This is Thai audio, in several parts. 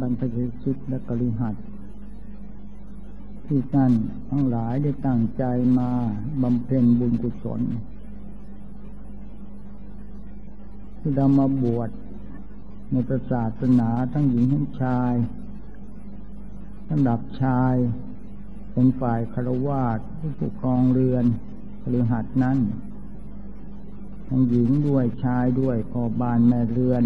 บรรพชิตและกริหัดที่ท่านทั้งหลายได้ตั้งใจมาบำเพ็ญบุญกุศล ที่เรามาบวชในศาสนาทั้งหญิงทั้งชายสำหรับชายเป็นฝ่ายคารวาสผู้ปกครองเรือนหรือหัดนั้น ทั้งหญิงด้วยชายด้วยพอบานแม่เรือน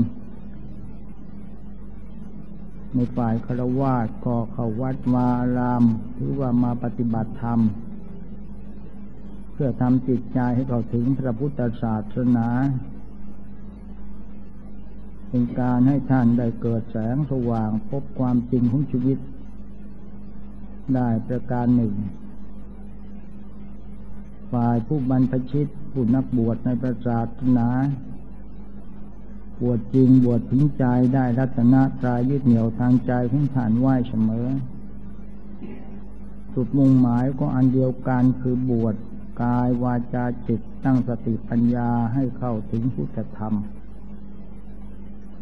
ในฝ่ายคารวาสก็เข้าวัดวารามหรือว่ามาปฏิบัติธรรม เพื่อทำจิตใจให้เข้าถึงพระพุทธศาสนา เป็นการให้ท่านได้เกิดแสงสว่างพบความจริงของชีวิต ได้ประการหนึ่ง ฝ่ายผู้บรรพชิตผู้นักบวชในประศาสนา บวชจริงบวชถึงใจได้รัตนะตรายยึดเหนี่ยวทางใจของท่านไหวเสมอ สุดมุ่งหมายก็อันเดียวกันคือบวชกายวาจาจิตตั้งสติปัญญาให้เข้าถึงพุทธธรรม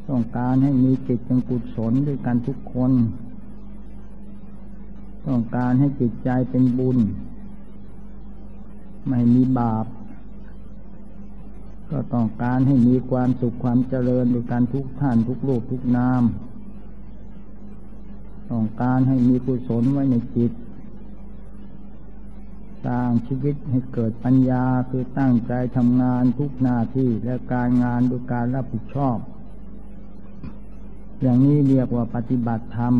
ต้องการให้มีจิตเป็นกุศลด้วยกันทุกคน ต้องการให้จิตใจเป็นบุญ ไม่มีบาป ก็ต้องการให้มีความสุขความเจริญด้วยกันทุกท่านทุกโลกทุกนาม ต้องการให้มีกุศลไว้ในจิต สร้างชีวิตให้เกิดปัญญาคือตั้งใจทำงานทุกหน้าที่และการงานด้วยการรับผิดชอบ อย่างนี้เรียกว่าปฏิบัติธรรม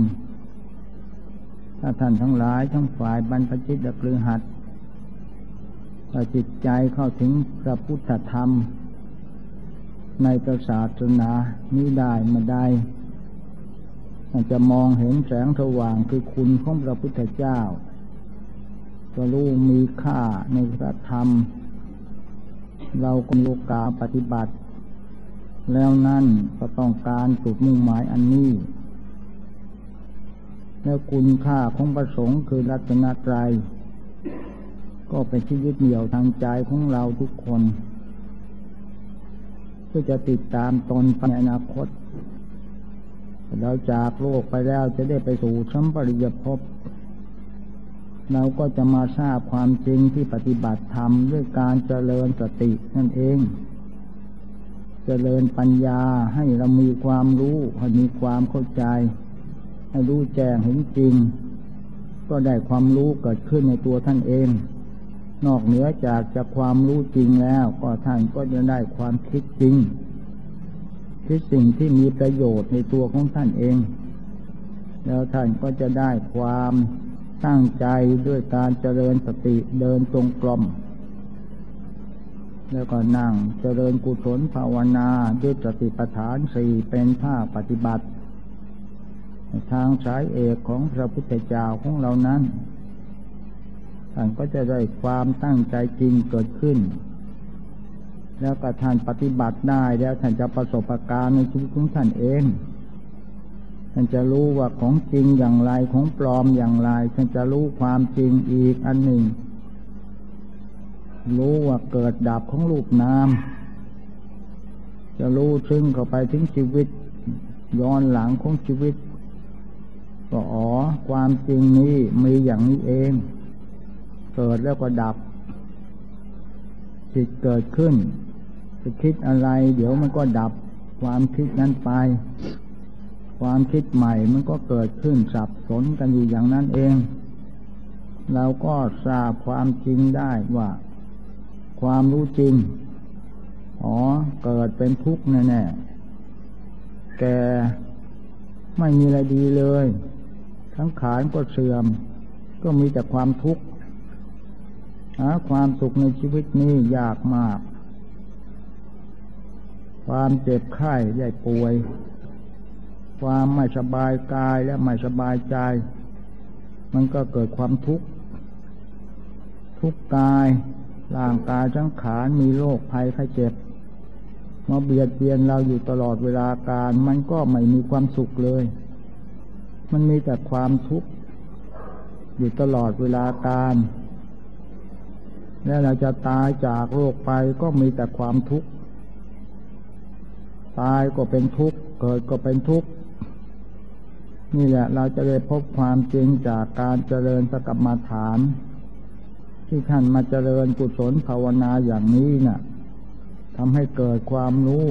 ถ้าท่านทั้งหลายทั้งฝ่ายบรรพชิตและกลือหัด ถ้าจิตใจเข้าถึงพระพุทธธรรม ในประศาสนานี้ได้มาได้จะมองเห็นแสงสว่างคือคุณของพระพุทธเจ้าก็รู้มีค่าในพระธรรม เราก็มีโอกาสปฏิบัติ แล้วนั่นก็ต้องการจุดมุ่งหมายอันนี้ แล้วคุณค่าของประสงค์คือรัตนตรัย ก็เป็นชีวิตเหนี่ยวทางใจของเราทุกคนเพื่อจะติดตามตนไปในอนาคตเราจากโลกไปแล้วจะได้ไปสู่ชั้นปริยภพเราก็จะมาทราบความจริงที่ปฏิบัติธรรมด้วยการเจริญสตินั่นเอง เจริญปัญญาให้เรามีความรู้ให้มีความเข้าใจ ให้รู้แจ้งเห็นจริง ก็ได้ความรู้เกิดขึ้นในตัวท่านเอง นอกเหนือจากจากความรู้จริงแล้ว ก็ท่านก็จะได้ความคิดจริง คิดสิ่งที่มีประโยชน์ในตัวของท่านเอง แล้วท่านก็จะได้ความตั้งใจด้วยการเจริญสติเดินตรงกลมแล้วก็นั่งเจริญกุศลภาวนาด้วยสติปัฏฐานสี่เป็นท่าปฏิบัติ ทางสายเอกของพระพุทธเจ้าของเรานั้น ท่านก็จะได้ความตั้งใจจริงเกิดขึ้น แล้วก็ท่านปฏิบัติได้แล้วท่านจะประสบการณ์ในชีวิตของท่านเอง ท่านจะรู้ว่าของจริงอย่างไรของปลอมอย่างไร ท่านจะรู้ความจริงอีกอันหนึ่ง รู้ว่าเกิดดับของรูปนามจะรู้ซึ้งเข้าไปถึงชีวิตย้อนหลังของชีวิตก็อ๋อความจริงนี้มีอย่างนี้เอง เกิดแล้วก็ดับ จิตเกิดขึ้นจะคิดอะไร เดี๋ยวมันก็ดับ ความคิดนั้นไป ความคิดใหม่มันก็เกิดขึ้นสับสนกันอยู่อย่างนั้นเอง เราก็ทราบความจริงได้ว่า ความรู้จริง อ๋อ เกิดเป็นทุกข์แน่ๆแกไม่มีอะไรดีเลยทั้งขานก็เสื่อม ก็มีแต่ความทุกข์ หาความสุขในชีวิตนี้ยากมาก ความเจ็บไข้ใหญ่ป่วย ความไม่สบายกายและไม่สบายใจ มันก็เกิดความทุกข์ ทุกกายร่างกายทั้งขานมีโรคภัยไข้เจ็บมาเบียดเบียนเราอยู่ตลอดเวลาการ มันก็ไม่มีความสุขเลย มันมีแต่ความทุกข์อยู่ตลอดเวลาการ แล้วเราจะตายจากโรคไปก็มีแต่ความทุกข์ ตายก็เป็นทุกข์ เกิดก็เป็นทุกข์ นี่แหละเราจะได้พบความจริงจากการเจริญสกรรมฐาน ที่ท่านมาเจริญกุศลภาวนาอย่างนี้นะ่ะทำให้เกิดความรู้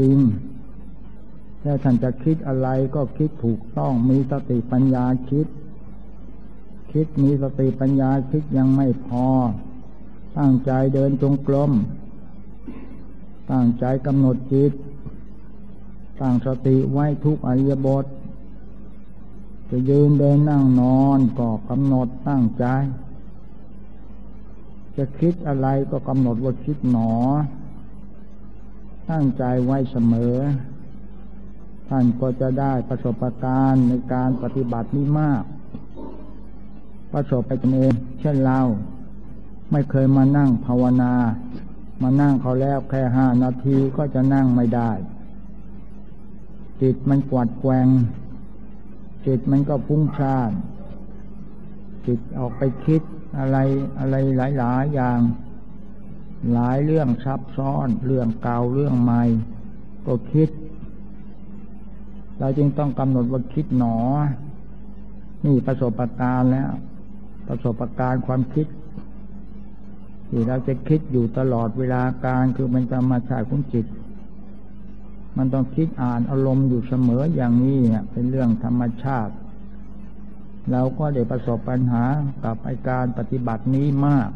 จริงถ้าท่านจะคิดอะไรก็คิดถูกต้องมีสติปัญญาคิด คิดมีสติปัญญาคิดยังไม่พอ ตั้งใจเดินจงกรมตั้งใจกำหนดจิต ตั้งสติไว้ทุกอริยบท จะยืนเดินนั่งนอนก็กำหนดตั้งใจ จะคิดอะไรก็กำหนดว่าคิดหนอ ตั้งใจไว้เสมอ ท่านก็จะได้ประสบการณ์ในการปฏิบัตินี้มาก ประสบไปตนเองเช่นเรา ไม่เคยมานั่งภาวนา มานั่งเขาแล้วแค่ห้านาทีก็จะนั่งไม่ได้ จิตมันกวาดแกงจิตมันก็พุ่งชาดจิตออกไปคิดอะไรอะไรหลาย ๆ อย่าง หลายเรื่องซับซ้อน เรื่องเก่าเรื่องใหม่ ก็คิด เราจึงต้องกำหนดว่าคิดหนอ นี่ประสบการณ์แล้ว ประสบการณ์ความคิด ที่เราจะคิดอยู่ตลอดเวลาการคือมันจะมชาชาของจิต มันต้องคิดอ่านอารมณ์อยู่เสมออย่างนี้เนี่ยเป็นเรื่องธรรมชาติ เราก็ได้ประสบปัญหากับไอการปฏิบัตินี้มาก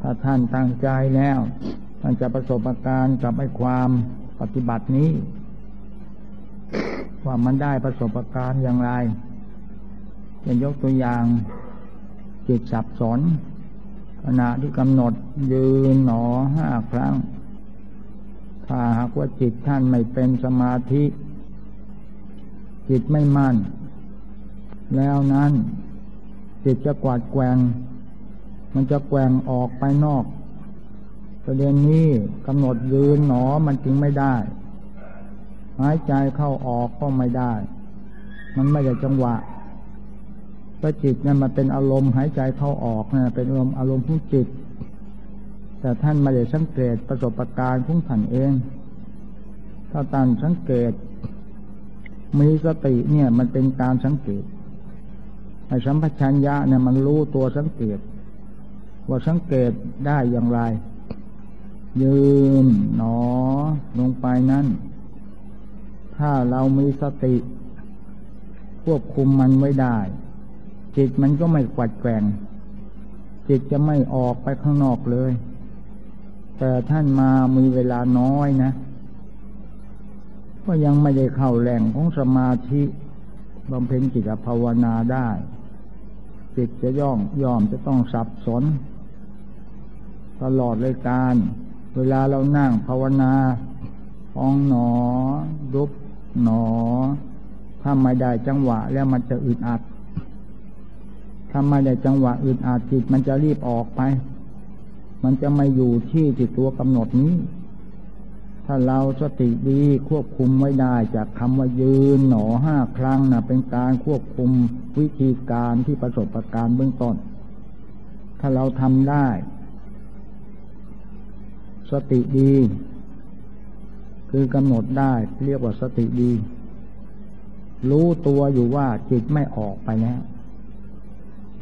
ถ้าท่านตั้งใจแล้วท่านจะประสบอาการกับไอความปฏิบัตินี้ว่ามันได้ประสบการณ์อย่างไรจะยกตัวอย่างจิตสับสน ขณะที่กำหนดยืนหนอห้าครั้ง ถ้าหากว่าจิตท่านไม่เป็นสมาธิ จิตไม่มั่น แล้วนั้น จิตจะกวาดแกงมันจะแกงออกไปนอก ประเด็นนี้กำหนดยืนหนอมันจึงไม่ได้ หายใจเข้าออกก็ไม่ได้ มันไม่ได้จังหวะ พระจิตนั้นมันเป็นอารมณ์หายใจเข้าออกนะเป็นอารมณ์อารมณ์ของจิต แต่ท่านไม่ได้สังเกตประสบการณ์ของท่านเอง ถ้าท่านสังเกต มีสติเนี่ยมันเป็นการสังเกตไอ้สัมปชัญญะเนี่ยมันรู้ตัวสังเกต ว่าสังเกตได้อย่างไร ยืนหนอลงไปนั้น ถ้าเรามีสติ ควบคุมมันไว้ได้ จิตมันก็ไม่กวัดแกงจิตจะไม่ออกไปข้างนอกเลย แต่ท่านมามีเวลาน้อยนะ ก็ยังไม่ได้เข้าแหล่งของสมาธิบำเพ็ญจิตภาวนาได้ จิตจะย่อมยอมจะต้องสับสน ตลอดเลยการ เวลาเรานั่งภาวนาพองหนอ รุบหนอ ถ้าไม่ได้จังหวะแล้วมันจะอึดอัด ถ้าไม่ได้จังหวะอึดอัดจิตมันจะรีบออกไป มันจะไม่อยู่ที่จิตตัวกำหนดนี้ ถ้าเราสติดีควบคุมไว้ได้จากคำว่ายืนหนอห้าครั้งนะเป็นการควบคุมวิธีการที่ประสบประการเบื้องต้น ถ้าเราทำได้ สติดี คือกำหนดได้เรียกว่าสติดี รู้ตัวอยู่ว่าจิตไม่ออกไปแล้ว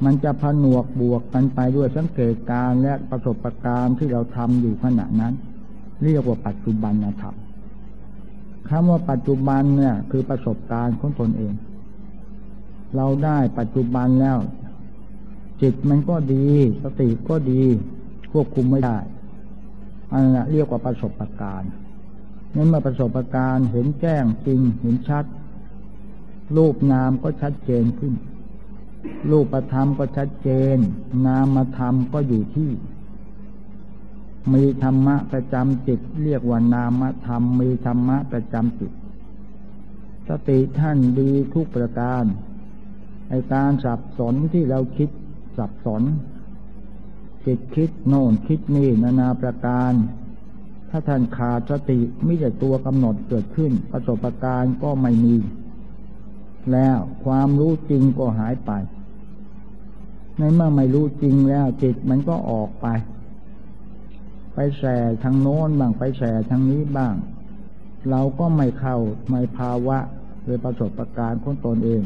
มันจะผนวกบวกกันไปด้วยสังเกตการและประสบการณ์ที่เราทำอยู่ขณะนั้น เรียกว่าปัจจุบันธรรมคำว่าปัจจุบันเนี่ย คือประสบการณ์ของตนเอง เราได้ปัจจุบันแล้ว จิตมันก็ดี สติก็ดีควบคุมไม่ได้อันนั้นเรียกว่าประสบการณ์นั่นเมื่อประสบการณ์เห็นแจ้งจริงเห็นชัด รูปนามก็ชัดเจนขึ้น รูปธรรมก็ชัดเจน นามธรรมก็อยู่ที่ มีธรรมะประจำจิต เรียกว่านามธรรม มีธรรมะประจำจิต สติท่านดีทุกประการไอการสับสนที่เราคิดสับสนจิตคิดโน่นคิดนี่นานาประการ ถ้าท่านขาดสติไม่แต่ตัวกำหนดเกิดขึ้น ประสบการณ์ก็ไม่มี แล้วความรู้จริงก็หายไป ในเมื่อไม่รู้จริงแล้วจิตมันก็ออกไป ไปแส่ทางโน้นบ้างไปแส่ทางนี้บ้าง เราก็ไม่เข้าไม่ภาวะโดยประสบประการณ์ของตนเอง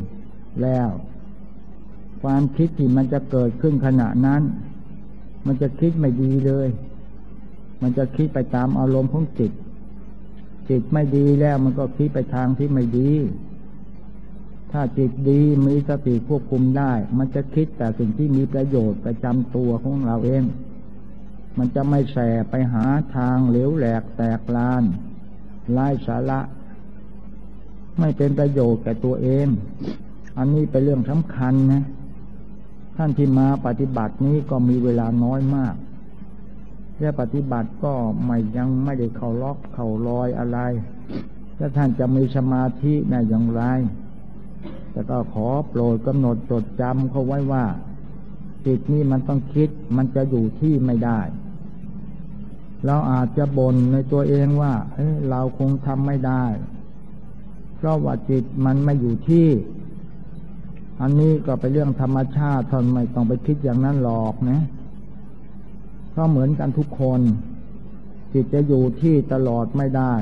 แล้ว ความคิดที่มันจะเกิดขึ้นขณะนั้น มันจะคิดไม่ดีเลย มันจะคิดไปตามอารมณ์ของจิตจิตไม่ดีแล้วมันก็คิดไปทางที่ไม่ดี ถ้าจิตดีมีสติควบคุมได้ มันจะคิดแต่สิ่งที่มีประโยชน์ประจำตัวของเราเอง มันจะไม่แสไปหาทางเหลวแหลกแตกลานไล่สาระ ไม่เป็นประโยชน์แก่ตัวเอง อันนี้เป็นเรื่องสำคัญนะ ท่านที่มาปฏิบัตินี้ก็มีเวลาน้อยมากแค่ปฏิบัติก็ไม่ยังไม่ได้เข้าล็อกเข่าลอยอะไร ถ้าท่านจะมีสมาธิในอย่างไร แต่ก็ขอโปรดกำหนดจดจำเขาไว้ว่า จิตนี่มันต้องคิดมันจะอยู่ที่ไม่ได้ เราอาจจะบ่นในตัวเองว่าเอ้เราคงทำไม่ได้ เพราะว่าจิตมันไม่อยู่ที่ อันนี้ก็เป็นเรื่องธรรมชาติท่านไม่ต้องไปคิดอย่างนั้นหรอกนะเพราะเหมือนกันทุกคน จิตจะอยู่ที่ตลอดไม่ได้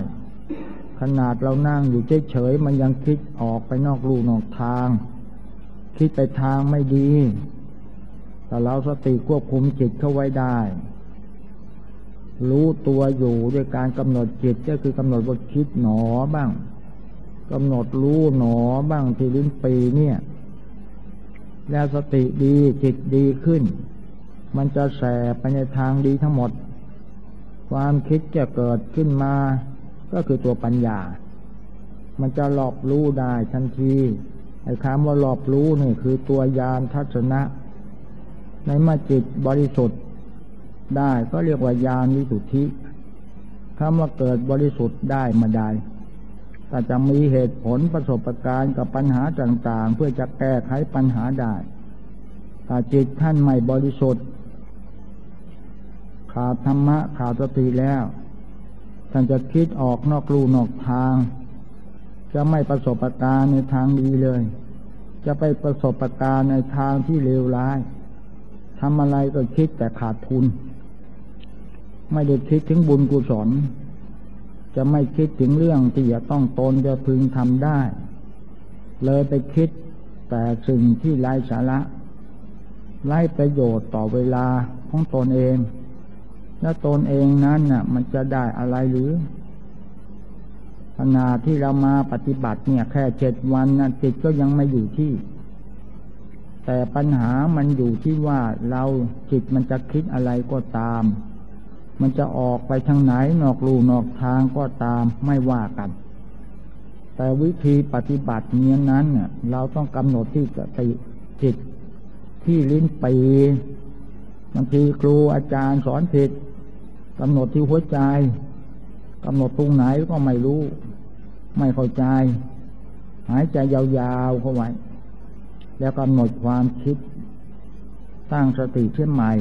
ขนาดเรานั่งอยู่เฉยๆมันยังคิดออกไปนอกรูนอกทาง คิดไปทางไม่ดี แต่เราสติควบคุมจิตเข้าไว้ได้ รู้ตัวอยู่ด้วยการกำหนดจิตก็คือกำหนดว่าคิดหนอบ้างกำหนดรู้หนอบ้างที่ลิ้นปีเนี่ย แล้วสติดีจิตดีขึ้น มันจะแสไปในทางดีทั้งหมด ความคิดจะเกิดขึ้นมา ก็คือตัวปัญญา มันจะหลอบรู้ได้ทันทีไอ้คำว่าหลอบรู้นี่คือตัวยานทัศนะ ในมื่อจิตบริสุทธิ์ได้ก็เรียกว่าญาณวิสุทธิคำว่าเกิดบริสุทธิ์ได้มาได้แต่จะมีเหตุผลประสบการณ์กับปัญหาต่างๆ เพื่อจะแก้ไขปัญหาได้ถ้าจิตท่านไม่บริสุทธิ์ขาดธรรมะขาดสติแล้ว ท่านจะคิดออกนอกรูนอกทาง จะไม่ประสบการณ์ในทางดีเลย จะไปประสบการณ์ในทางที่เลวร้ายทำอะไรก็คิดแต่ขาดทุน ไม่ได้คิดถึงบุญกุศล จะไม่คิดถึงเรื่องที่จะต้องตนจะพึงทำได้ เลยไปคิดแต่สิ่งที่ไร้สาระไร้ประโยชน์ต่อเวลาของตนเอง แล้วตนเองนั้นน่ะ มันจะได้อะไรหรือขณะที่เรามาปฏิบัติเนี่ย แค่เจ็ดวันนะจิตก็ยังไม่อยู่ที่ แต่ปัญหามันอยู่ที่ว่าเราจิตมันจะคิดอะไรก็ตาม มันจะออกไปทางไหนนอกรูนอกทางก็ตามไม่ว่ากันแต่วิธีปฏิบัติเนี้ยนั้นเน่ยเราต้องกำหนดที่สติจิตที่ลิ้นปีบางทีครูอาจารย์สอนผิด กำหนดที่หัวใจกำหนดตรงไหนก็ไม่รู้ ไม่เข้าใจ หายใจยาวๆเข้าไว้ แล้วกำหนดความคิด ตั้งสติเช่นใหม่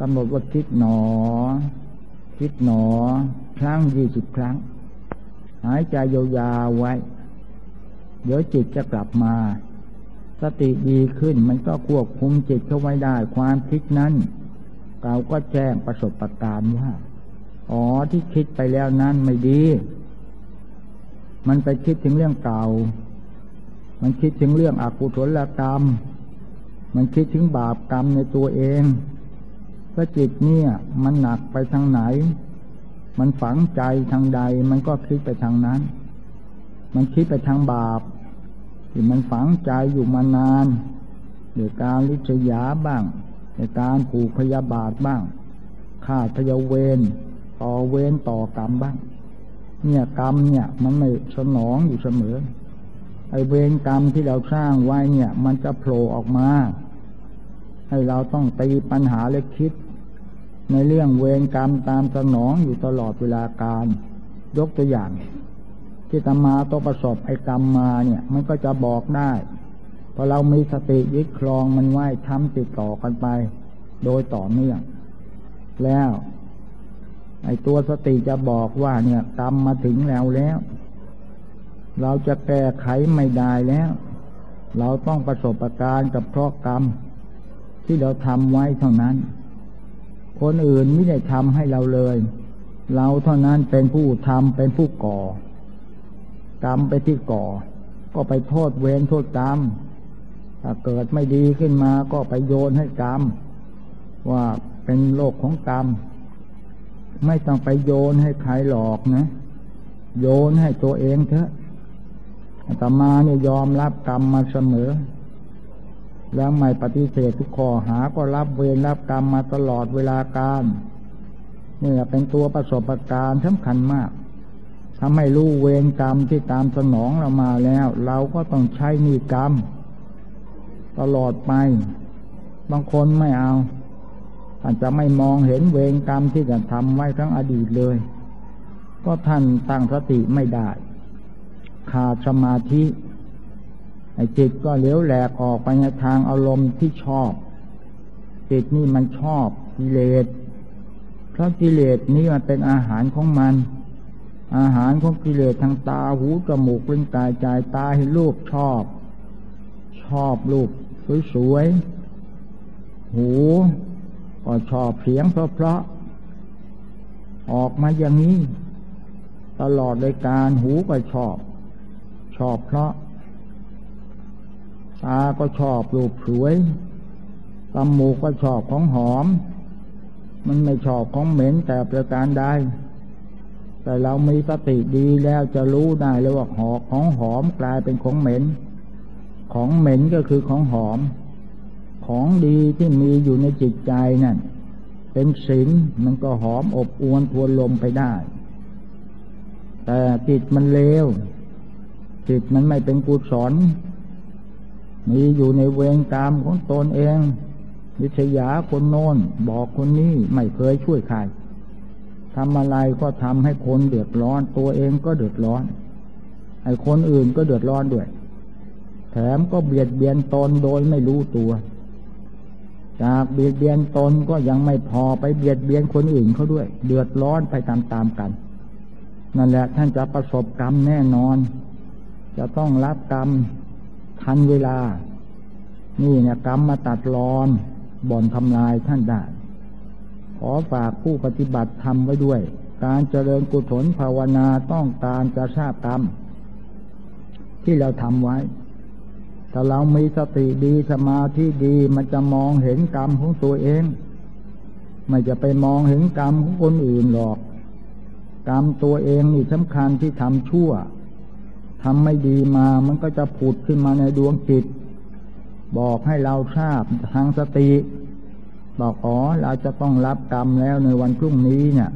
กำหนดว่าคิดหนอ คิดหนอ ครั้งยี่สิบครั้ง หายใจยาวๆไว้ เดี๋ยวจิตจะกลับมา สติดีขึ้นมันก็ควบคุมจิตเข้าไว้ได้ ความคิดนั้น เราก็แจ้งประสบประการว่า อ๋อที่คิดไปแล้วนั้นไม่ดี มันไปคิดถึงเรื่องเก่า มันคิดถึงเรื่องอกุศลกรรม มันคิดถึงบาปกรรมในตัวเองพระจิตเนี่ย มันหนักไปทางไหน มันฝังใจทางใด มันก็คิดไปทางนั้น มันคิดไปทางบาปที่มันฝังใจอยู่มานานโดยการลิษยาบ้าง ในการผูกพยาบาทบ้างฆ่าทยาเวนต่อเวนต่อกรรมบ้าง เนี่ยกรรมเนี่ย มันไม่สนองอยู่เสมอ ไอเวรกรรมที่เราสร้างไว้เนี่ย มันจะโผล่ออกมา ให้เราต้องตีปัญหาและคิด ในเรื่องเวรกรรมตามสนองอยู่ตลอดเวลาการยกตัวอย่าง ที่ตมาต้องประสบไอกรรมมาเนี่ย มันก็จะบอกได้ อเรามีสติยึดครองมันไว้ทำติดต่อกันไป โดยต่อเนื่อง แล้วไอตัวสติจะบอกว่า เนี่ยกรรมมาถึงแล้วแล้ว เราจะแก้ไขไม่ได้แล้ว เราต้องประสบการณ์กับเพราะกรรม ที่เราทำไว้เท่านั้น คนอื่นไม่ได้ทำให้เราเลย เราเท่านั้นเป็นผู้ทำเป็นผู้ก่อ กรรมไปที่ก่อ ก็ไปโทษเวรโทษกรรม ถ้าเกิดไม่ดีขึ้นมาก็ไปโยนให้กรรมว่าเป็นโลกของกรรม ไม่ต้องไปโยนให้ใครหลอกนะ โยนให้ตัวเองเถอะอาตมาเนี่ยยอมรับกรรมมาเสมอ แล้วไม่ปฏิเสธทุกข้อหาก็รับเวรรับกรรมมาตลอดเวลาการนี่เป็นตัวประสบการณ์สำคัญมากทำให้รู้เวรกรรมที่ตามสนองเรามาแล้ว เราก็ต้องใช้นี่กรรม ตลอดไป บางคนไม่เอา อาจจะไม่มองเห็นเวรกรรมที่จะทำไว้ทั้งอดีตเลย ก็ท่านตั้งสติไม่ได้ ขาดสมาธิไอ้จิตก็เลี้ยวแหลกออกไปในทางอารมณ์ที่ชอบ จิตนี่มันชอบกิเลสเพราะกิเลสนี้มันเป็นอาหารของมัน อาหารของกิเลสทางตาหูจมูกลิ้นกายใจตาให้รูปชอบ ชอบรูป สวยๆ หูก็ชอบเสียงเพราะๆ ออกมาอย่างนี้ ตลอดเลยการหูก็ชอบ ชอบเพราะ ตาก็ชอบรูปสวยตามูกก็ชอบของหอม มันไม่ชอบของเหม็นแต่ประการใดแต่เรามีสติดีแล้วจะรู้ได้เลยว่าหอกของหอมกลายเป็นของเหม็น ของเหม็นก็คือของหอม ของดีที่มีอยู่ในจิตใจนั่น เป็นศีลมันก็หอมอบอวนทวนลมไปได้ แต่จิตมันเลวจิตมันไม่เป็นกุศลมีอยู่ในเวรกรรมของตนเองวิทยาคนโน้นบอกคนนี้ไม่เคยช่วยใครทำอะไรก็ทำให้คนเดือดร้อน ตัวเองก็เดือดร้อนไอ้คนอื่นก็เดือดร้อนด้วย แถมก็เบียดเบียนตนโดยไม่รู้ตัว จากเบียดเบียนตนก็ยังไม่พอไปเบียดเบียนคนอื่นเขาด้วย เดือดร้อนไปตามๆกัน นั่นแหละท่านจะประสบกรรมแน่นอน จะต้องรับกรรมทันเวลา นี่เนี่ยกรรมมาตัดรอนบ่อนทำลายท่านได้ขอฝากผู้ปฏิบัติทำไว้ด้วย การเจริญกุศลภาวนาต้องการจะทราบกรรมที่เราทำไว้ ถ้าเรามีสติดีสมาธิดีมันจะมองเห็นกรรมของตัวเอง ไม่จะไปมองเห็นกรรมของคนอื่นหรอก กรรมตัวเองนี่สำคัญที่ทำชั่วทำไม่ดีมามันก็จะผุดขึ้นมาในดวงจิต บอกให้เราทราบทางสติบอกอ๋อเราจะต้องรับกรรมแล้วในวันพรุ่งนี้เนี่ย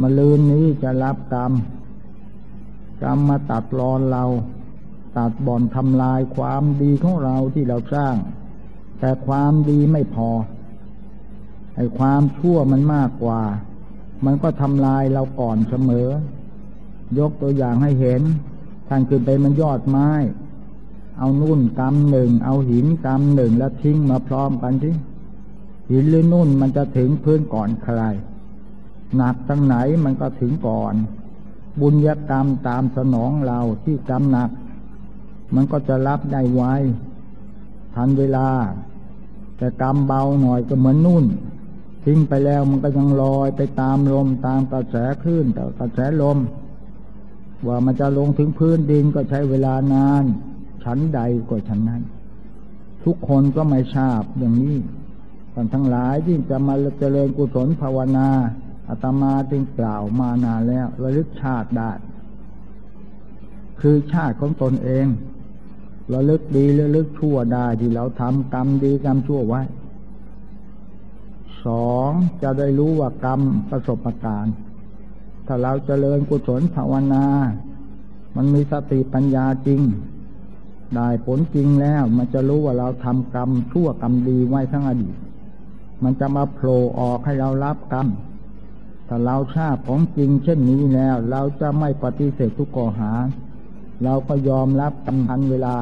มาลืนนี้จะรับกรรม กรรมมาตัดรอนเรา ตัดบ่อนทำลายความดีของเราที่เราสร้าง แต่ความดีไม่พอไอ้ความชั่วมันมากกว่า มันก็ทำลายเราก่อนเสมอ ยกตัวอย่างให้เห็นท่านขึ้นไปมันยอดไม้ เอานุ่นกำหนึ่ง เอาหินกำหนึ่งแล้วทิ้งมาพร้อมกันที่หินหรือนุ่นมันจะถึงพื้นก่อนใครหนักตั้งไหนมันก็ถึงก่อน บุญญกรรมตามสนองเราที่กรรมหนัก มันก็จะรับได้ไวทันเวลา แต่กรรมเบาหน่อยก็เหมือนนุ่น ทิ้งไปแล้วมันก็ยังลอยไปตามลมตามกระแสคลื่นแต่กระแสลม ว่ามันจะลงถึงพื้นดินก็ใช้เวลานาน ชั้นใดก็ชั้นนั้น ทุกคนก็ไม่ทราบอย่างนี้ท่านทั้งหลายที่จะมาเจริญกุศลภาวนาอาตมาจึงกล่าวมานานแล้วระลึกชาติได้คือชาติของตนเอง ระลึกดีระลึกชั่วได้ที่เราทำกรรมดีกรรมชั่วไว้สองจะได้รู้ว่ากรรมประสบการณ์ถ้าเราจเจริญกุศลภาวนา มันมีสติปัญญาจริง ได้ผลจริงแล้ว มันจะรู้ว่าเราทำกรรมชั่วกรรมดีไว้ทั้งอดีต มันจะมาโผล่ออกให้เรารับกรรม ถ้าเราทราบของจริง เช่นนี้แล้ว เราจะไม่ปฏิเสธทุกข้อหา เราก็ยอมรับกรรมทันเวลา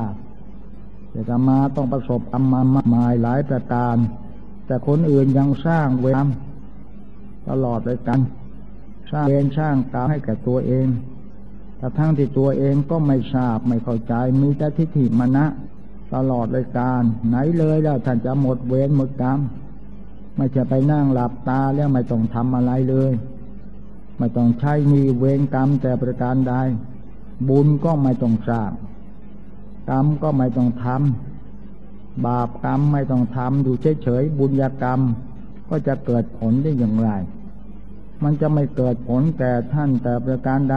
แต่จะมาต้องประสบกรรมมามากมายหลายประการ แต่คนอื่นยังสร้างเวรตลอดเลยกัน สร้างเวรสร้างกรรมให้แก่ตัวเองแต่ทั้งที่ตัวเองก็ไม่ทราบไม่เข้าใจมีแต่ทิฏฐิมณะตลอดเลยการ ไหนเลยแล้วท่านจะหมดเวรหมดกรรมไม่จะไปนั่งหลับตาแล้วไม่ต้องทำอะไรเลยไม่ต้องใช้มีเวรกรรมแต่ประการใดบุญก็ไม่ต้องสร้าง กรรมก็ไม่ต้องทำบาปกรรมไม่ต้องทำอยู่เฉยๆบุญญากรรมก็จะเกิดผลได้อย่างไร มันจะไม่เกิดผลแก่ท่านแต่ประการใด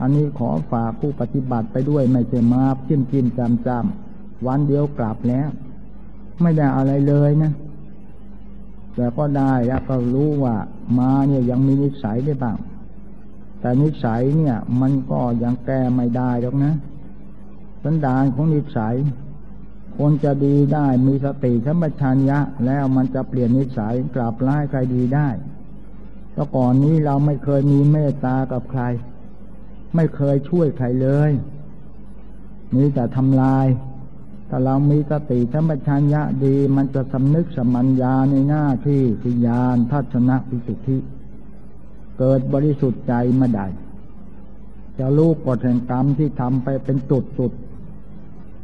อันนี้ขอฝากผู้ปฏิบัติไปด้วยไม่ใช่มาจิ้มจิ้มจำจำวันเดียวกลับแล้ว ไม่ได้อะไรเลยนะ แต่ก็ได้แล้วก็รู้ว่ามาเนี่ยยังมีนิสัยได้บ้าง แต่นิสัยเนี่ย มันก็ยังแก้ไม่ได้หรอกนะ สันดานของนิสัย คนจะดีได้มีสติสัมปชัญญะ แล้วมันจะเปลี่ยนนิสัยกลับร้ายใครดีได้แต่ก่อนนี้เราไม่เคยมีเมตตากับใคร ไม่เคยช่วยใครเลยมีแต่ทำลาย ถ้าเรามีสติธรรมชัญญะดี มันจะสำนึกสมัญญาในหน้าที่สิยานทัศนปิสุทธิ เกิดบริสุทธิ์ใจมาได้จะรู้กฎแห่งกรรมที่ทำไปเป็นจุดจุด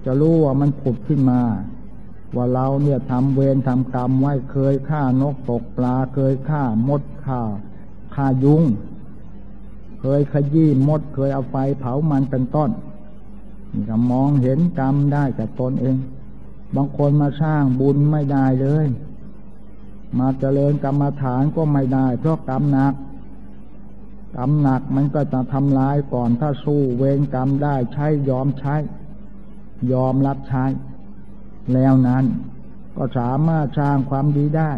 จะรู้ว่ามันผุดขึ้นมา ว่าเราเนี่ยทำเวรทำกรรมไว้เคยฆ่านกตกปลา เคยฆ่ามดฆ่าฆ่ายุงเคยขยี้มดเคยเอาไฟเผามันเป็นต้นนี่ก็มองเห็นกรรมได้จากตนเอง บางคนมาสร้างบุญไม่ได้เลย มาเจริญกรรมฐานก็ไม่ได้ เพราะกรรมหนักกรรมหนักมันก็จะทำลายก่อนถ้าสู้เวรกรรมได้ใช้ยอมใช้ ยอมรับใช้ แล้วนั้นก็สามารถสร้างความดีได้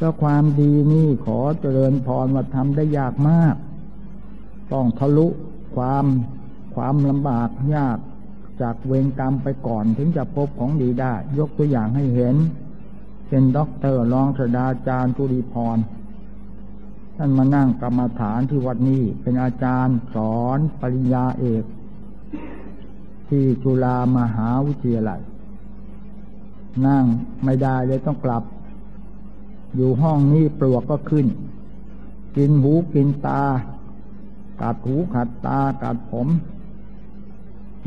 ก็ความดีนี่ขอเจริญพรว่าทำได้ยากมาก ต้องทะลุความความลำบากยากจากเวรกรรมไปก่อนถึงจะพบของดีได้ ยกตัวอย่างให้เห็น เป็นด็อกเตอร์รองศาสตราจารย์จุริพรท่านมานั่งกรรมฐานที่วัดนี้เป็นอาจารย์สอนปริญญาเอก ที่จุฬามหาวิทยาลัยนั่งไม่ได้เลยต้องกลับ อยู่ห้องนี้ปลวกก็ขึ้น กินหูกินตา กัดหูขัดตากัดผม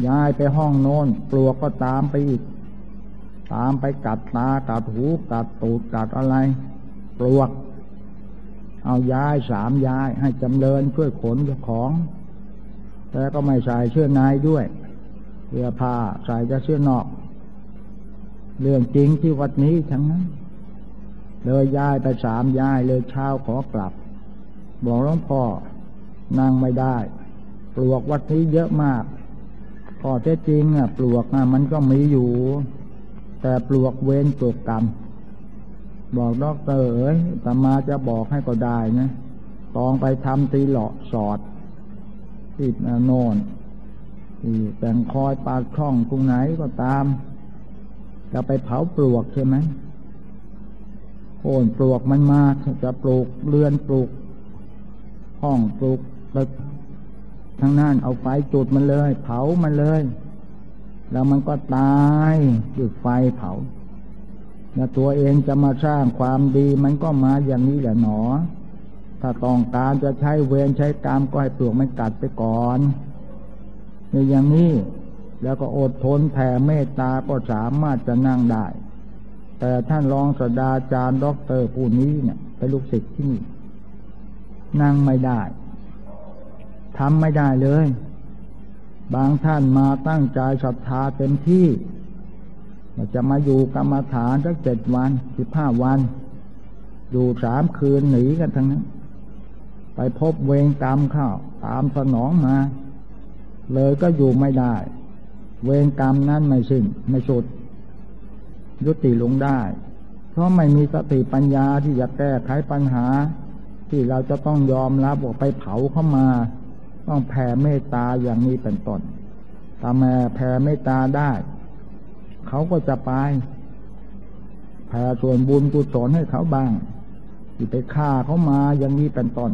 ย้ายไปห้องโน้นปลวกก็ตามไปอีก ตามไปกัดตากัดหูกัดตูดกัดอะไร ปลวก เอาย้ายสามย้ายให้จำเริญช่วยขนของ แต่ก็ไม่ใส่เสื้อในด้วย เสื้อผ้าใส่จะเสื้อนอก เรื่องจริงที่วัดนี้ทั้งนั้น เลยย้ายไปสามย้ายเลยเช้าขอกลับ บอกหลวงพ่อนั่งไม่ได้ ปลวกวัดนี้เยอะมากพอแท้จริงอะ ปลวกอะมันก็มีอยู่ แต่ปลวกเวรปลวกกรรม บอกด็อกเตอร์เอ้ยอาตมาจะบอกให้ก็ได้นะต้องไปทำตีหลอกสอดติดโน่น ที่แต่งคอยปากช่องตรงไหนก็ตาม จะไปเผาปลวกใช่ไหมโค่นปลวกมันมาจะปลูกเรือนปลูก ห้องปลูกตึกทางนั้นเอาไฟจุดมันเลย เผามันเลย แล้วมันก็ตายด้วยไฟเผาแล้วตัวเองจะมาสร้างความดีมันก็มาอย่างนี้แหละหนอ ถ้าต้องการจะใช้เวรใช้กรรมก็ให้ปลวกมันกัดไปก่อน ในอย่างนี้แล้วก็อดทนแผ่เมตตาก็สามารถจะนั่งได้ แต่ท่านรองสดาจารย์ด็อกเตอร์ผู้นี้เนี่ยเป็นลูกศิษย์ที่นี่นั่งไม่ได้ทำไม่ได้เลย บางท่านมาตั้งใจศรัทธาเต็มที่จะมาอยู่กรรมฐานสักเจ็ดวันสิบห้าวัน อยู่สามคืนหนีกันทั้งนั้น ไปพบเวงกรรมเข้าตามสนองมา เลยก็อยู่ไม่ได้ เวงกรรมนั้นไม่สิ้นไม่สุด ยุติลงได้ เพราะไม่มีสติปัญญาที่จะแก้ไขปัญหา ที่เราจะต้องยอมรับว่าไปเผาเข้ามา ต้องแผ่เมตตาอย่างนี้เป็นต้นถ้าแม่แผ่เมตตาได้ เขาก็จะไปแผ่ส่วนบุญกุศลให้เขาบ้าง ที่ไปฆ่าเขามาอย่างนี้เป็นต้น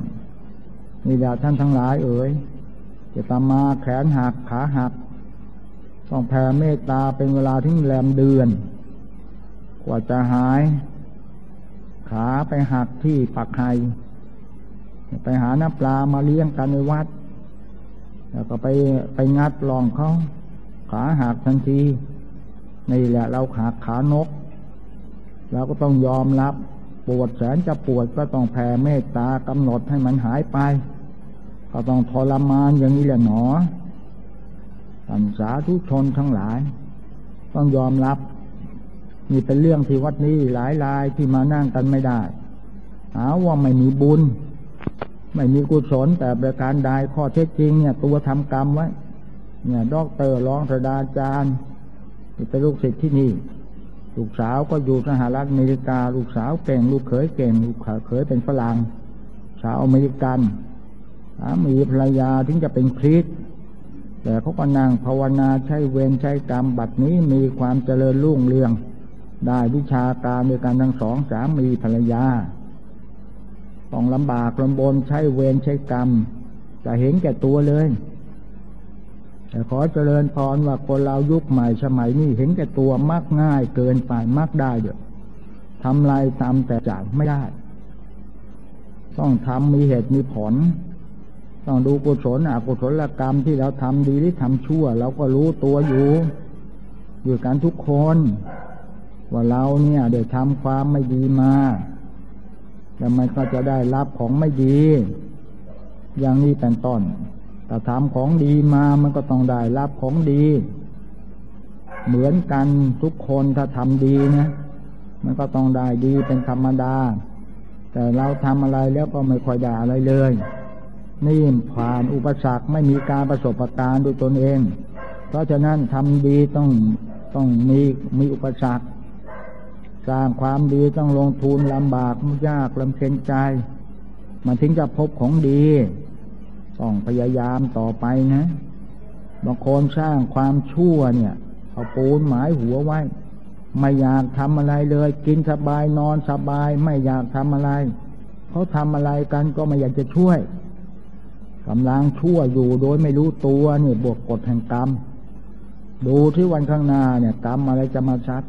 นี่แหละท่านทั้งหลายเอ๋ย จะตามมาแขนหักขาหัก ต้องแผ่เมตตาเป็นเวลาถึงแรมเดือน กว่าจะหาย ขาไปหักที่ปักไห้ไปหาน้ำปลามาเลี้ยงกันในวัด แล้วก็ไปไปงัดลองเขาขาหักทันทีนี่แหละเราหักขานกเราก็ต้องยอมรับปวดแสนจะปวดก็ต้องแผ่เมตตากำหนดให้มันหายไป ก็ต้องทรมานอย่างนี้แหละหนอท่านสาธุชนทั้งหลาย ต้องยอมรับนี่เป็นเรื่องที่วัดนี้หลายรายที่มานั่งกันไม่ได้หาว่าไม่มีบุญ ไม่มีกุศลแต่ประการใดข้อเท็จจริงเนี่ย ตัวทำกรรมไว้ เนี่ยดอกเตอร์รองศาสตราจารย์เป็นลูกศิษย์ที่นี่ ลูกสาวก็อยู่สหรัฐอเมริกา ลูกสาวเก่ง ลูกเขยเก่ง ลูกเขยเป็นฝรั่งสาวอเมริกัน สามีภรรยาถึงจะเป็นคริสแต่เขาก็นั่งภาวนาใช้เวรใช้กรรมบัดนี้มีความเจริญรุ่งเรือง ได้วิชาการในการทั้งสองสามีภรรยาต้องลำบากลำบนใช้เวรใช้กรรมจะเห็นแก่ตัวเลย แต่ขอเจริญพรว่าคนเรายุคใหม่สมัยนี้เห็นแก่ตัวมักง่ายเกินไปมักได้เด้อทำลายตามแต่จากไม่ได้ ต้องทำมีเหตุมีผล ต้องดูกุศลอกุศลกรรมที่เราทำดีหรือทำชั่วเราก็รู้ตัวอยู่อยู่กันทุกคน ว่าเราเนี่ยได้ทำความไม่ดีมาแล้วมันก็จะได้รับของไม่ดี อย่างนี้เป็นต้นแต่ทำของดีมามันก็ต้องได้รับของดี เหมือนกันทุกคนถ้าทำดีนะมันก็ต้องได้ดีเป็นธรรมดา แต่เราทำอะไรแล้วก็ไม่ค่อยได้อะไรเลย นี่ผ่านอุปสรรคไม่มีการประสบการณ์ด้วยตนเอง เพราะฉะนั้นทำดีต้องต้องมีมีอุปสรรค สร้างความดีต้องลงทุนลำบากยากลำเค็นใจ มันถึงจะพบของดี ต้องพยายามต่อไปนะ บางคนสร้างความชั่วเนี่ย เอาปูนหมายหัวไว้ ไม่อยากทำอะไรเลย กินสบายนอนสบายไม่อยากทำอะไร เขาทำอะไรกันก็ไม่อยากจะช่วย กำลังชั่วอยู่โดยไม่รู้ตัวนี่บวกกฎแห่งกรรม ดูที่วันข้างหน้าเนี่ยกรรมอะไรจะมาชัด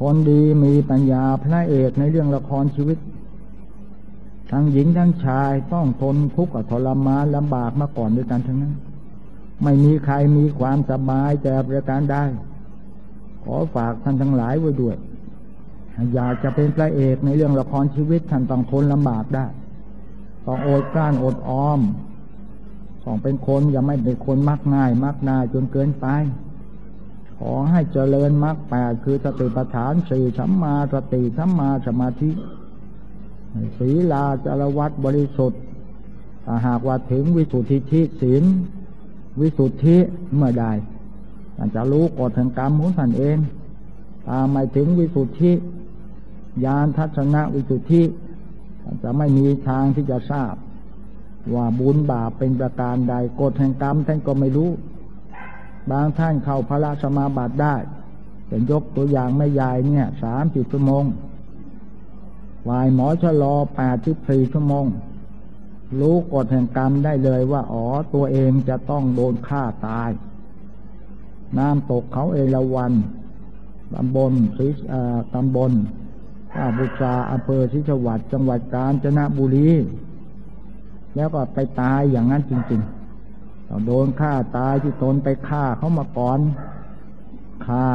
คนดีมีปัญญาพระเอกในเรื่องละครชีวิต ทั้งหญิงทั้งชายต้องทนทุกข์ทรมานลำบากมาก่อนด้วยกันทั้งนั้น ไม่มีใครมีความสบายแต่ประการได้ ขอฝากท่านทั้งหลายไว้ด้วย อยากจะเป็นพระเอกในเรื่องละครชีวิตท่านต้องทนลำบากได้ ต้องอดกลั้นอดออมต้องเป็นคนอย่าไม่เป็นคนมักง่าย มักนายจนเกินไป ขอให้เจริญมรรคแปดคือสติปัฏฐานสี่สัมมาสติสัมมาสมาธิศีลาจารวัตบริสุทธิ์หากว่าถึงวิสุทธิทิศีลวิสุทธิเมื่อใดท่านจะรู้กฎแห่งกรรมของท่านเองถ้าไม่ถึงวิสุทธิญาณทัศนวิสุทธิ จะไม่มีทางที่จะทราบ ว่าบุญบาปเป็นประการใดกฎแห่งกรรมท่านก็ไม่รู้ บางท่านเข้าพระสมาบัติได้เป็นยกตัวอย่างไม่ใหญ่เนี่ยสามสิบชั่วโมงวายหมอชะลอแปดสิบสี่ชั่วโมง รู้กฎแห่งกรรมได้เลยว่าอ๋อตัวเองจะต้องโดนฆ่าตาย น้ำตกเขาเอราวันตำบลตำบล ข้าบุษาอำเภอชิชวัดจังหวัดกาญจนบุรี แล้วก็ไปตายอย่างนั้นจริงๆโดนฆ่าตายที่ตนไปฆ่าเขามาก่อนฆ่า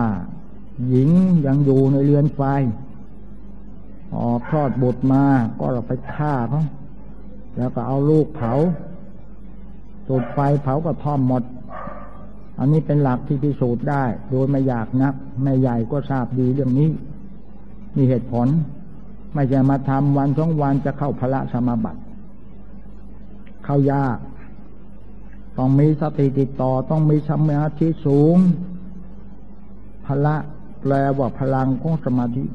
หญิงยังอยู่ในเรือนไฟออกคลอดบุตรมาก็เราไปฆ่าเขาแล้วก็เอาลูกเผาจุดไฟเผาก็ท่อมหมด อันนี้เป็นหลักที่พิสูจน์ได้ โดยไม่อยากนักแม่ใหญ่ก็ทราบดีเรื่องนี้ มีเหตุผล ไม่ใช่มาทำวันสองวันจะเข้าพระสมาบัติ เข้ายาก ต้องมีสติติดต่อต้องมีสมาธิสูง พละแปลว่าพลังของสมาธิ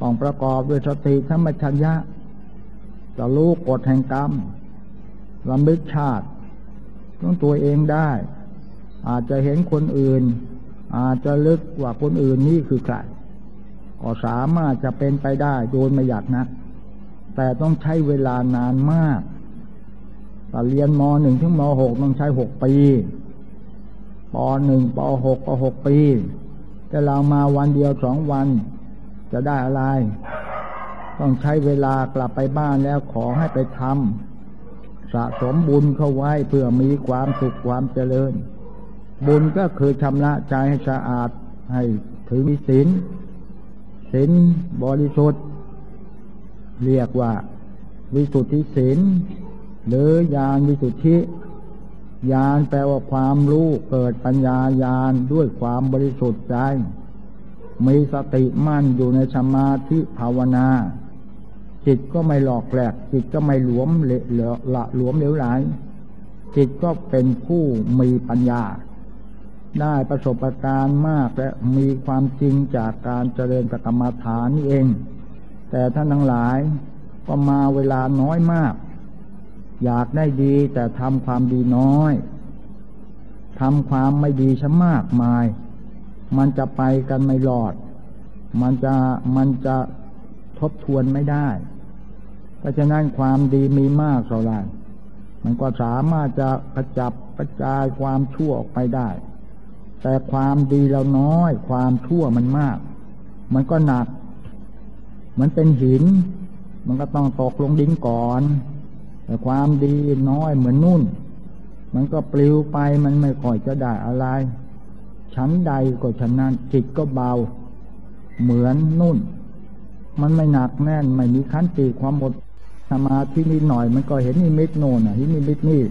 ต้องประกอบด้วยสติธรรมชัญญะจะรู้กฎแห่งกรรมลำลึกชาติต้องตัวเองได้ อาจจะเห็นคนอื่น อาจจะลึกว่าคนอื่นนี่คือใคร ก็สามารถจะเป็นไปได้โดยไม่อยากนัก แต่ต้องใช้เวลานานมากแต่เรียนมหนึ่งถึงมหกต้องใช้หกปีปหนึ่งปหกก็หกปี แต่เรามาวันเดียวสองวัน จะได้อะไร ต้องใช้เวลากลับไปบ้านแล้วขอให้ไปทำสะสมบุญเข้าไว้เพื่อมีความสุขความเจริญ บุญก็คือชำระใจให้สะอาดให้ถือมีศีล ศีลบริสุทธิ์ เรียกว่า วิสุทธิศีลหรือญาณวิสุทธิญาณแปลว่าความรู้เกิดปัญญาญาณด้วยความบริสุทธิ์ใจ มีสติมั่นอยู่ในสมาธิภาวนา จิตก็ไม่หลอกแหลก จิตก็ไม่หลวมเละละหลวมเหลวไหลจิตก็เป็นผู้มีปัญญา ได้ประสบการณ์มากและมีความจริงจากการเจริญกรรมฐานนี่เอง แต่ท่านทั้งหลายก็มาเวลาน้อยมาก อยากได้ดีแต่ทำความดีน้อยทำความไม่ดีชะมากมาย มันจะไปกันไม่รอด มันจะมันจะทบทวนไม่ได้ เพราะฉะนั้นความดีมีมากเท่าไรมันก็สามารถจะกระจับกระจายความชั่วออกไปได้ แต่ความดีเราน้อย ความชั่วมันมาก มันก็หนัก มันเป็นหิน มันก็ต้องตกลงดินก่อน แต่ความดีน้อยเหมือนนุ่น มันก็ปลิวไปมันไม่ค่อยจะได้อะไร ชั้นใดก็ชั้นนั้นจิตก็เบา เหมือนนุ่น มันไม่หนักแน่นไม่มีขั้นตีความหมดสมาธินิดหน่อยมันก็เห็นนิมิตโน่นอะเห็นนิมิตนี่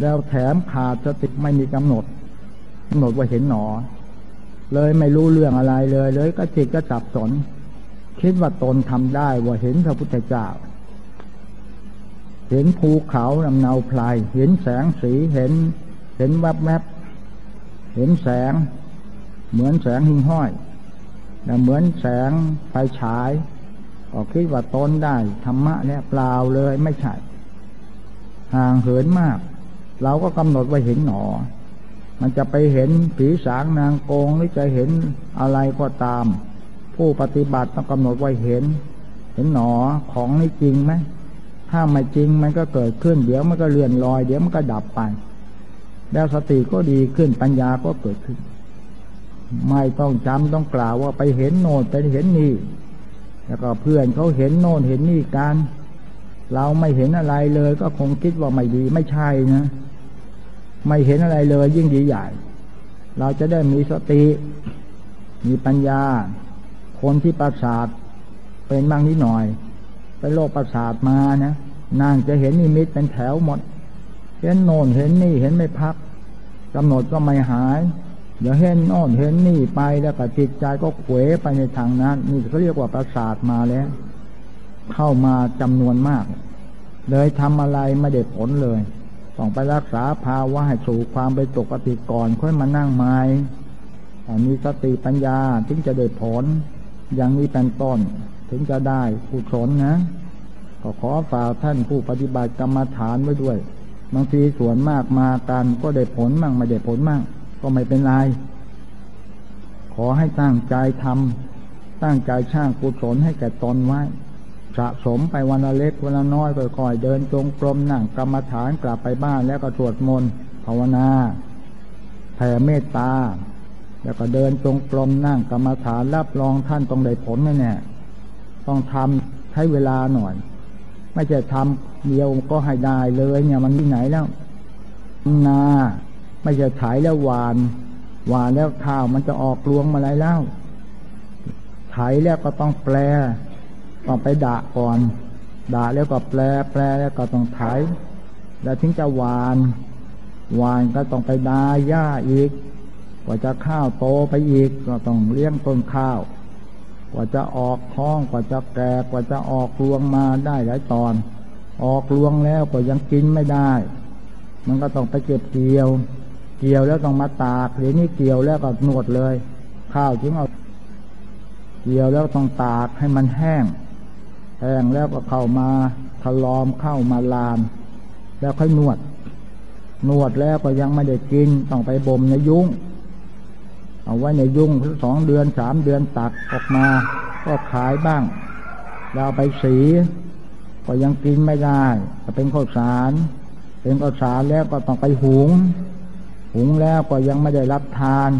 แล้วแถมขาดสติไม่มีกำหนด กำหนดว่าเห็นหนอ เลยไม่รู้เรื่องอะไรเลย เลยก็จิตก็จับสน คิดว่าตนทำได้ว่าเห็นพระพุทธเจ้า เห็นภูเขาลำเนาพลายเห็นแสงสีเห็น เห็นแวบแวบเห็นแสง เหมือนแสงหิ่งห้อยแต่เหมือนแสงไฟฉายก็คิดว่าตนได้ธรรมะเนี่ยเปล่าเลยไม่ใช่ห่างเหินมาก เราก็กำหนดว่าเห็นหนอ มันจะไปเห็นผีสางนางโกงหรือจะเห็นอะไรก็ตาม ผู้ปฏิบัติต้องกำหนดไว่าเห็น เห็นหนอของนี่จริงไหมถ้าไม่จริงมันก็เกิดขึ้น เดี๋ยวมันก็เลื่อนลอย เดี๋ยวมันก็ดับไป แล้วสติก็ดีขึ้นปัญญาก็เกิดขึ้น ไม่ต้องจำต้องกล่าวว่าไปเห็นโน่นไปเห็นนี่ แล้วก็เพื่อนเขาเห็นโน่นเห็นนี่กันเราไม่เห็นอะไรเลยก็คงคิดว่าไม่ดีไม่ใช่นะ ไม่เห็นอะไรเลยยิ่งดีใหญ่ เราจะได้มีสติ มีปัญญา คนที่ประสาทเป็นบ้างนิดหน่อยไปโลกประสาทมานะนางจะเห็นนิมิตเป็นแถวหมด เห็นโน่นเห็นนี่เห็นไม่พักกำหนดก็ไม่หาย เดี๋ยวเห็นโน่นเห็นนี่ไปแล้วก็จิตใจก็เขวไปในทางนั้นนี่เขาเรียกว่าประสาทมาแล้ว เข้ามาจำนวนมาก เลยทำอะไรไม่ได้ผลเลย ต้องไปรักษาภาวะให้สู่ความไปปกติก่อนค่อยมานั่งไม้มีสติปัญญาถึงจะได้ผลอย่างนี้เป็นต้นถึงจะได้ผู้ชนนะ ก็ขอฝากท่านผู้ปฏิบัติกรรมฐานไว้ด้วย บางทีส่วนมากมากันก็ได้ผลมั่งไม่ได้ผลมั่งก็ไม่เป็นไร ขอให้ตั้งใจทำตั้งใจช่างกุศลให้แก่ตนไว้ สะสมไปวันละเล็กวันละน้อยค่อยๆเดินจงกรมนั่งกรรมฐานกลับไปบ้านแล้วก็สวดมนต์ภาวนาแผ่เมตตา แล้วก็เดินจงกรมนั่งกรรมฐานรับรองท่านต้องได้ผลแน่ต้องทำใช้เวลาหน่อย ไม่ใช่ทำเดียวก็ให้ได้เลยเนี่ยมันที่ไหนแล้วนาไม่ใช่ถ่ายแล้วหวานหวานแล้วข้าวมันจะออกรวงมาอะไรแล้วถ่ายแล้วก็ต้องแปล ต้องไปด่าก่อน ด่าแล้วก็แปลแปลแล้วก็ต้องถ่ายแล้วถึงจะหวาน หวานก็ต้องไปดาหญ้าอีกกว่าจะข้าวโตไปอีกก็ต้องเลี้ยงต้นข้าว กว่าจะออกท้องกว่าจะแก่กว่าจะออกรวงมาได้หลายตอน ออกรวงแล้วก็ยังกินไม่ได้ มันก็ต้องไปเก็บเกี่ยว เกี่ยวแล้วต้องมาตากหรือนี่เกี่ยวแล้วก็นวดเลย ข้าวจึงเอาเกี่ยวแล้วต้องตากให้มันแห้ง แห้งแล้วก็เข้ามาทลอมเข้ามาลาม แล้วค่อยนวด นวดแล้วก็ยังไม่ได้กินต้องไปบ่มในยุ้งเอาไว้ในยุ่งสองเดือนสามเดือนตัดออกมา ก็ขายบ้างเราไปสี ก็ยังกินไม่ได้จะเป็นข้าวสารเป็นข้าวสารแล้วก็ต้องไปหุง หุงแล้วก็ยังไม่ได้รับทาน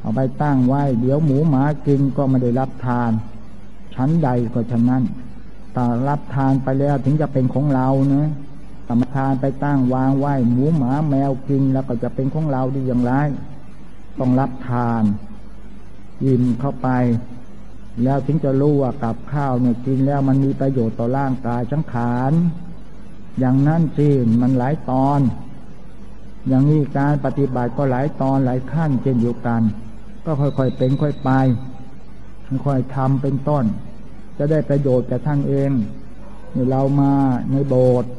เอาไปตั้งไว้ เดี๋ยวหมูหมากินก็ไม่ได้รับทาน ชั้นใดก็ชั้นนั้น แต่รับทานไปแล้วถึงจะเป็นของเราเนะกรรมทานไปตั้งวางไหว้หมูหมาแมวกินแล้วก็จะเป็นของเราดีอย่างไร ต้องรับทานยิ้มเข้าไป แล้วถึงจะรู้ว่ากับข้าวเนี่ยกินแล้วมันมีประโยชน์ต่อร่างกายชังขานอย่างนั้นสิมันหลายตอน อย่างนี้การปฏิบัติก็หลายตอนหลายขั้นเช่นเดียวกัน ก็ค่อยๆเป็นค่อยไปค่อยๆทำเป็นต้น จะได้ประโยชน์แก่ท่านเองเรามาในโบสถ์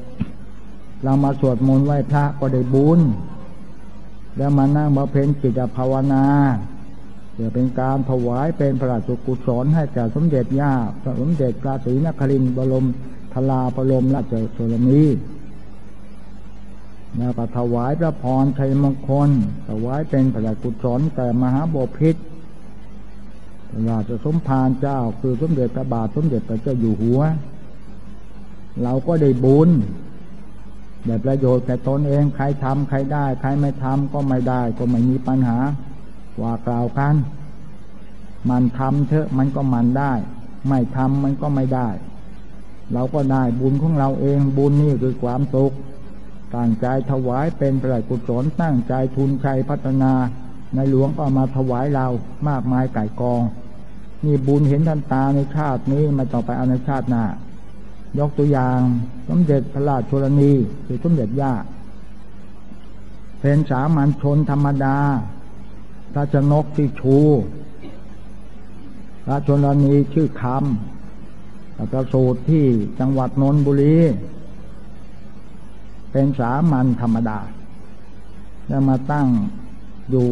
เรามาสวดมนต์ไหว้พระก็ได้บุญ แล้วมานั่งมาเพ็ญจิตภาวนาเพื่อเป็นการถวายเป็นพระราชกุศลให้แก่สมเด็จย่าสมเด็จพระศรีนครินทร์บรมทลาบรมราชชนนีแล้วก็ถวายพระพรชัยมงคล ถวายเป็นพระราชกุศลแต่มหาบพิต รพระราชสมภารเจ้าคือสมเด็จพระบาทสมเด็จพระเจ้าอยู่หัว เราก็ได้บุญได้ประโยชน์แก่ตนเองใครทำใครได้ ใครไม่ทำก็ไม่ได้ ก็ไม่มีปัญหา ว่ากล่าวกัน มันทำเถอะมันก็มันได้ ไม่ทำมันก็ไม่ได้ เราก็ได้บุญของเราเองบุญนี่คือความสุขตั้งใจถวายเป็นพระกุศลตั้งใจทุนชัยพัฒนา ในหลวงก็มาถวายเรามากมายไก่กอง นี่บุญเห็นทันตาในชาตินี้มาต่อไปเอาในชาติหน้ายกตัวอย่างสมเด็จพระราชชนนีคือสมเด็จย่าเป็นสามัญชนธรรมดาราชนกที่ชูพระชนนีชื่อคำแล้วก็สูตรที่จังหวัดนนทบุรี เป็นสามัญธรรมดา แล้วมาตั้งอยู่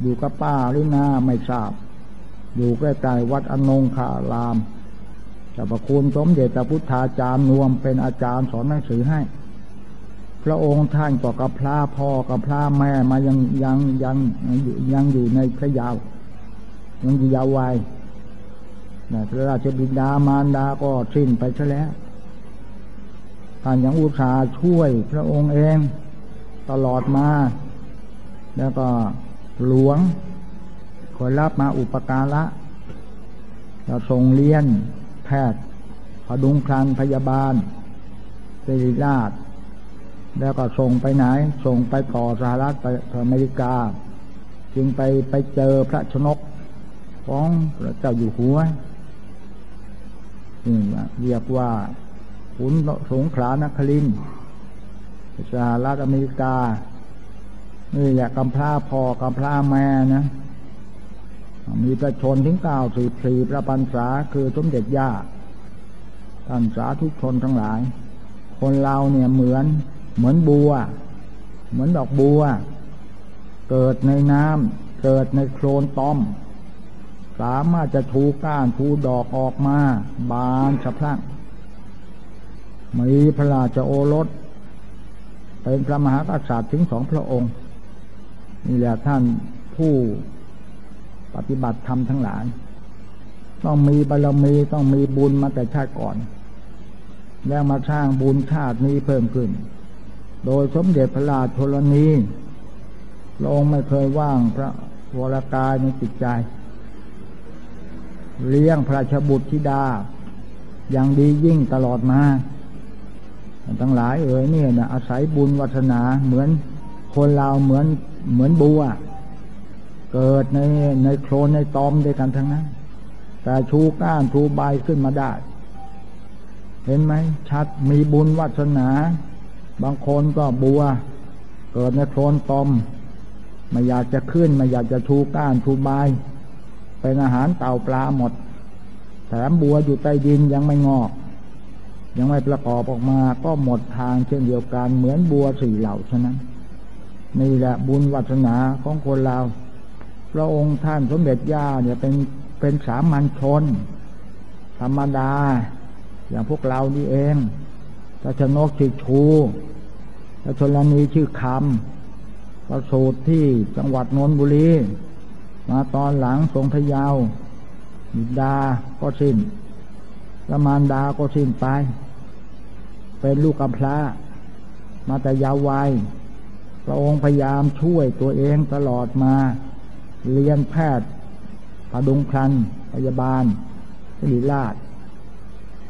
อยู่กับป้าหรือนาไม่ทราบ อยู่ใกล้ๆวัดอนงคารามจ้าประคุณสมเด็จพระพุทธาจารย์นวมเป็นอาจารย์สอนหนังสือให้ พระองค์ท่านก็กับพระพ่อกับพระแม่มายังยังยังยังอยู่ในพระยาวยังอยู่ยาววัยนะพระราชบิดามารดาก็สิ้นไปซะแล้วท่านยังอุตส่าห์ช่วยพระองค์เองตลอดมา แล้วก็ หลวงคอยรับมาอุปการะจะส่งเรียนแพทย์พดุงครันพยาบาลสิริราช แล้วก็ส่งไปไหน ส่งไปต่อสหรัฐไปอเมริกา จึงไปไปเจอพระชนกของพระเจ้าอยู่หัวนี่เรียกว่าขุนสงขลานครินสหรัฐอเมริกา นี่แหละกำพร้าพ่อกำพร้าแม่นะมีประชนถึงเก้าสิบสี่พระปัญษาคือสมเด็จย่าท่านสาธุชนทั้งหลาย คนเราเนี่ยเหมือน เหมือนบัว เหมือนดอกบัว เกิดในน้ำเกิดในโคลนตอม สามารถจะทูก้านทูดอกออกมา บานสะพรั่งมีพระราชโอรส เป็นพระมหากษัตริย์ถึงสองพระองค์ นี่แหละท่านผู้ปฏิบัติธรรมทั้งหลาย ต้องมีบารมีต้องมีบุญมาแต่ชาติก่อน แล้วมาสร้างบุญชาตินี้เพิ่มขึ้น โดยสมเด็จพระราชชนีพระองไม่เคยว่างพระวรากายในจิตใจ เลี้ยงพระชบุตรธิดา อย่างดียิ่งตลอดมาทั้งหลายเอ๋ยเนี่ยนะอาศัยบุญวัฒนาเหมือนคนเราเหมือน เหมือนบัว เกิดในในโคลนในตอมด้วยกันทั้งนั้น แต่ชูก้านชูใบขึ้นมาได้ เห็นไหมชัดมีบุญวัฒนา บางคนก็บัว เกิดในโคลนตอมไม่อยากจะขึ้นไม่อยากจะชูก้านชูใบเป็นอาหารเต่าปลาหมด แถมบัวอยู่ใต้ดินยังไม่งอก ยังไม่ประกอบออกมาก็หมดทางเช่นเดียวกันเหมือนบัวสี่เหล่าฉะนั้น นี่แหละบุญวัฒนาของคนเราพระองค์ท่านสมเด็จย่าเนี่ยเป็นเป็นสามัญชน ธรรมดา อย่างพวกเรานี่เองพระชนกชื่อชูพระชนนีชื่อคำประสูตรที่จังหวัดนนทบุรี มาตอนหลังทรงพยาวบิดาก็สิ้นละมารดาก็สิ้นไป เป็นลูกกำพร้า มาแต่ยาววัย พระองค์พยายามช่วยตัวเองตลอดมา เรียนแพทย์พดุงคันพยาบาลสิริราช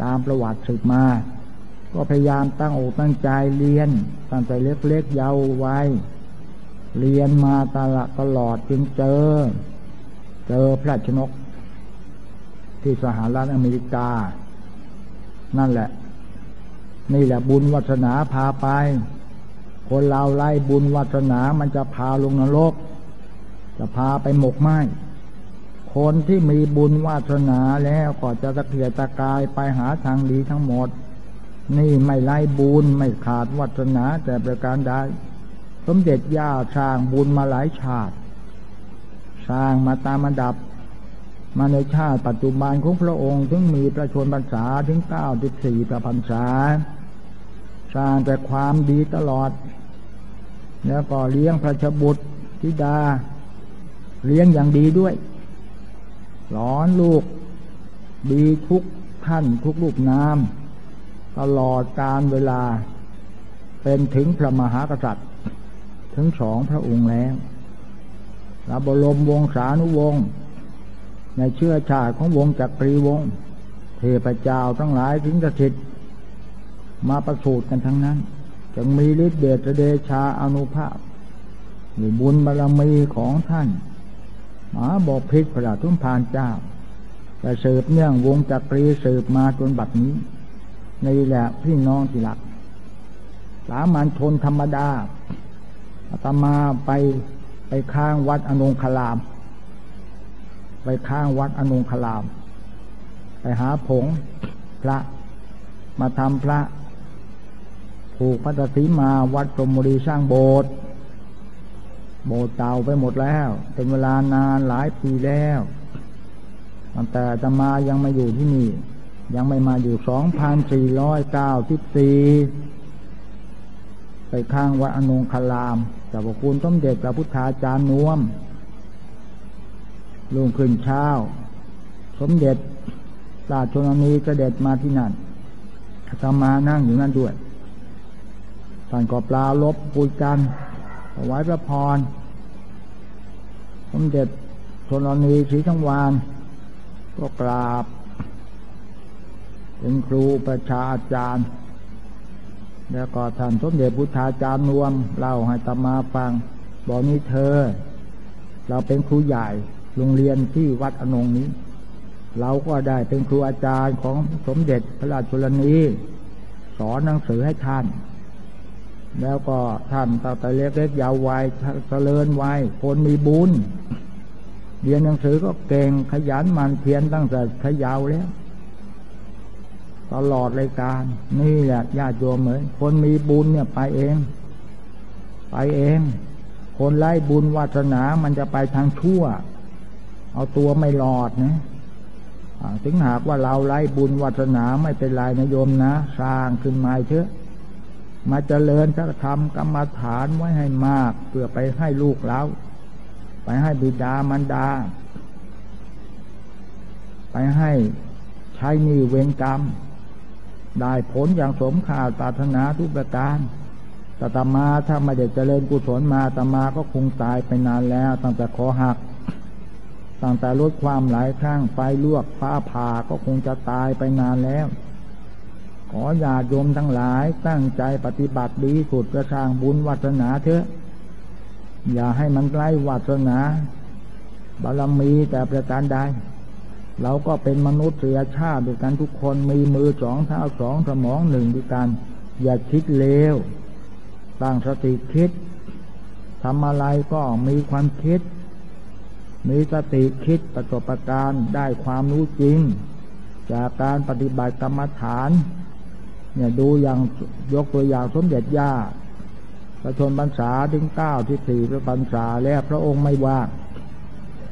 ตามประวัติสืบมา ก็พยายามตั้งอกตั้งใจเรียน ตั้งใจเล็กๆเยาวไว้เรียนมาตลอดตลอดจึงเจอ เจอพระชนก ที่สหรัฐอเมริกา นั่นแหละ นี่แหละบุญวัฒนาพาไป คนเราไล่บุญวัฒนา มันจะพาลงนรก จะพาไปหมกไหมคนที่มีบุญวาสนาแล้วก็จะตะเกียกตะกายไปหาทางดีทั้งหมด นี่ไม่ไล่บุญไม่ขาดวัฒนาแต่ประการใดสมเด็จย่าสร้างบุญมาหลายชาติ สร้างมาตามอันดับ มาในชาติปัจจุบันของพระองค์ถึงมีประชนพรรษาถึงเก้าสิบสี่ประพรรษา สร้างแต่ความดีตลอด แล้วก็เลี้ยงพระชบุตรธิดา เลี้ยงอย่างดีด้วยสอนลูก ดีทุกท่านทุกลูกน้ำตลอดการเวลา เป็นถึงพระมหากษัตริย์ ถึงสองพระองค์แล้วระบรมวงศานุวงศ์ในเชื่อชาติของวงจักรีวงศ์เทพเจ้าทั้งหลายถึงจะถิตมาประสูติกันทั้งนั้น จึงมีฤทธิเดชเดชาอนุภาพมีบุญบารมีของท่านหมาบอกพิษพระราทุมพานเจ้าแต่สืบเนื่องวงจักรีสืบมาจนบัดนี้ ในแหละพี่น้องที่หลักสามัญชนธรรมดาอาตมาไปไปข้างวัดอนงคลาม ไปข้างวัดอนงคลาม ไปหาผงพระ มาทำพระ ผูกพัตสีมาวัดสมุรีสร้างโบสถ์โบสถ์เก่าไปหมดแล้ว เป็นเวลานานหลายปีแล้วตั้งแต่จะมายังมาอยู่ที่นี่ ยังไม่มาอยู่สองพันสี่ร้อยเก้าสิบสี่ไปข้างวัดอนงคลามจับคุณต้มเด็จพระพุทธาจารย์นวมลุงขึ้นเช้า สมเด็จราชชนนีเสด็จมาที่นั่นอามานั่งอยู่นั่นด้วย ท่านก็ปลาลบปุยกันถวายพระพรสมเด็จชนนีศรีชังวานก็กราบ เป็นครูประชาอาจารย์ แล้วก็ท่านสมเด็จพุทธาจารย์รวมเล่าให้ตมาฟัง บอกนี้เธอ เราเป็นครูใหญ่โรงเรียนที่วัดอนงนี้ เราก็ได้เป็นครูอาจารย์ของสมเด็จพระราชชนนีสอนหนังสือให้ท่าน แล้วก็ท่านตั้งแต่เล็กๆยาววัยเจริญวัยคนมีบุญเรียนหนังสือก็เก่งขยันมันเพียรตั้งแต่ขยาวแล้ว ตลอดรายการ นี่แหละญาติโยมเหมือนคนมีบุญเนี่ยไปเอง ไปเอง คนไร้บุญวาสนามันจะไปทางชั่ว เอาตัวไม่รอดนะถึงหากว่าเราไร้บุญวาสนาไม่เป็นไรนะโยมนะ สร้างขึ้นมาเถอะ มาเจริญจะทำกรรมฐานไว้ให้มาก เพื่อไปให้ลูกเราไปให้บิดามารดา ไปให้ใช้นีเวงกรรม ได้ผลอย่างสมขาดปรารถนาทุกประการแต่ตมาถ้าไม่ได้เจริญกุศลมาตมาก็คงตายไปนานแล้ว ตั้งแต่คอหัก ตั้งแต่ลดความหลายครั้งไฟลวกฟ้าผ่าก็คงจะตายไปนานแล้ว ขอญาติโยมทั้งหลายตั้งใจปฏิบัติดีสุดกระชางบุญวัฒนาเถอะ อย่าให้มันไล่วัฒนาบารมีแต่ประการใดเราก็เป็นมนุษย์เสียชาติด้วยกันทุกคนมีมือสองเท้าสองสมองหนึ่งด้วยกัน อย่าคิดเลวตั้งสติคิดทำอะไรก็มีความคิด มีสติคิดประสบการณ์ได้ความรู้จริง จากการปฏิบัติกรรมฐาน เนี่ยดูอย่างยกตัวอย่างสมเด็จย่าประชนพรรษาถึงเก้าที่สี่พระพรรษาแล้วพระองค์ไม่ว่าง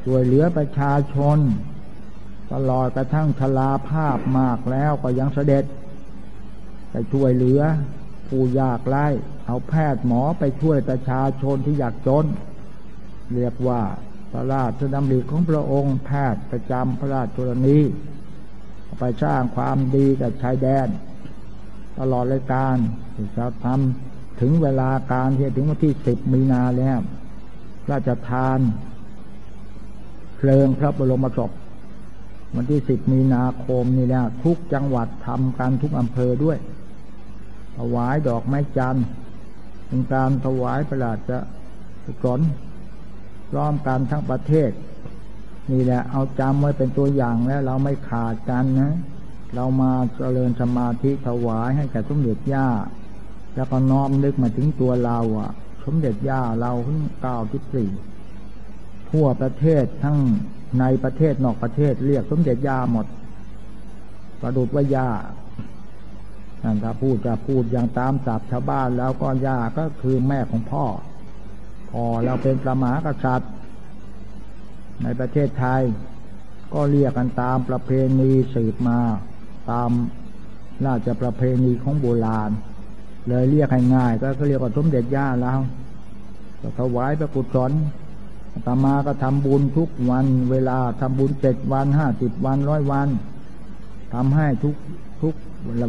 ช่วยเหลือประชาชน ตลอดกระทั่งชลาภาพมากแล้วก็ยังเสด็จไปช่วยเหลือผู้ยากไร้เอาแพทย์หมอไปช่วยประชาชนที่อยากจน เรียกว่าพระราชดำริของพระองค์แพทย์ประจำพระราชกรณีไปสร้างความดีกับชายแดน ตลอดรายการจะทำถึงเวลาการที่ถึงวันที่สิบมีนาแล้วพระจะทานเพลิงพระบรมศพวันที่สิบมีนาคมนี่แหละทุกจังหวัดทำการทุกอำเภอด้วยถวายดอกไม้จันทร์เป็นการถวายประหลาดจะสนร้อมกันทั้งประเทศ นี่แหละเอาจำไว้เป็นตัวอย่างแล้ว เราไม่ขาดกันนะ เรามาเจริญสมาธิถวายให้แก่สมเด็จย่า แล้วก็น้อมนึกมาถึงตัวเราอะ สมเด็จย่าเราเพิ่งเก้าสิบสี่ทั่วประเทศทั้งในประเทศนอกประเทศเรียกสมเด็จย่าหมด ประดุดว่าย่าถ้าพูดจะพูดอย่างตามศัพท์ชาวบ้านแล้วก็ย่าก็คือแม่ของพ่อพ่อเราเป็นประมากษัตริย์ ในประเทศไทย ก็เรียกกันตามประเพณีสืบมา ตามราชประเพณีของโบราณ เลยเรียกง่ายๆก็เรียกว่าสมเด็จย่าแล้วก็ถวายพระกุศลตมาก็ทำบุญทุกวัน เวลาทำบุญเจ็ดวันห้าสิบวันร้อยวันทำให้ทุกทุก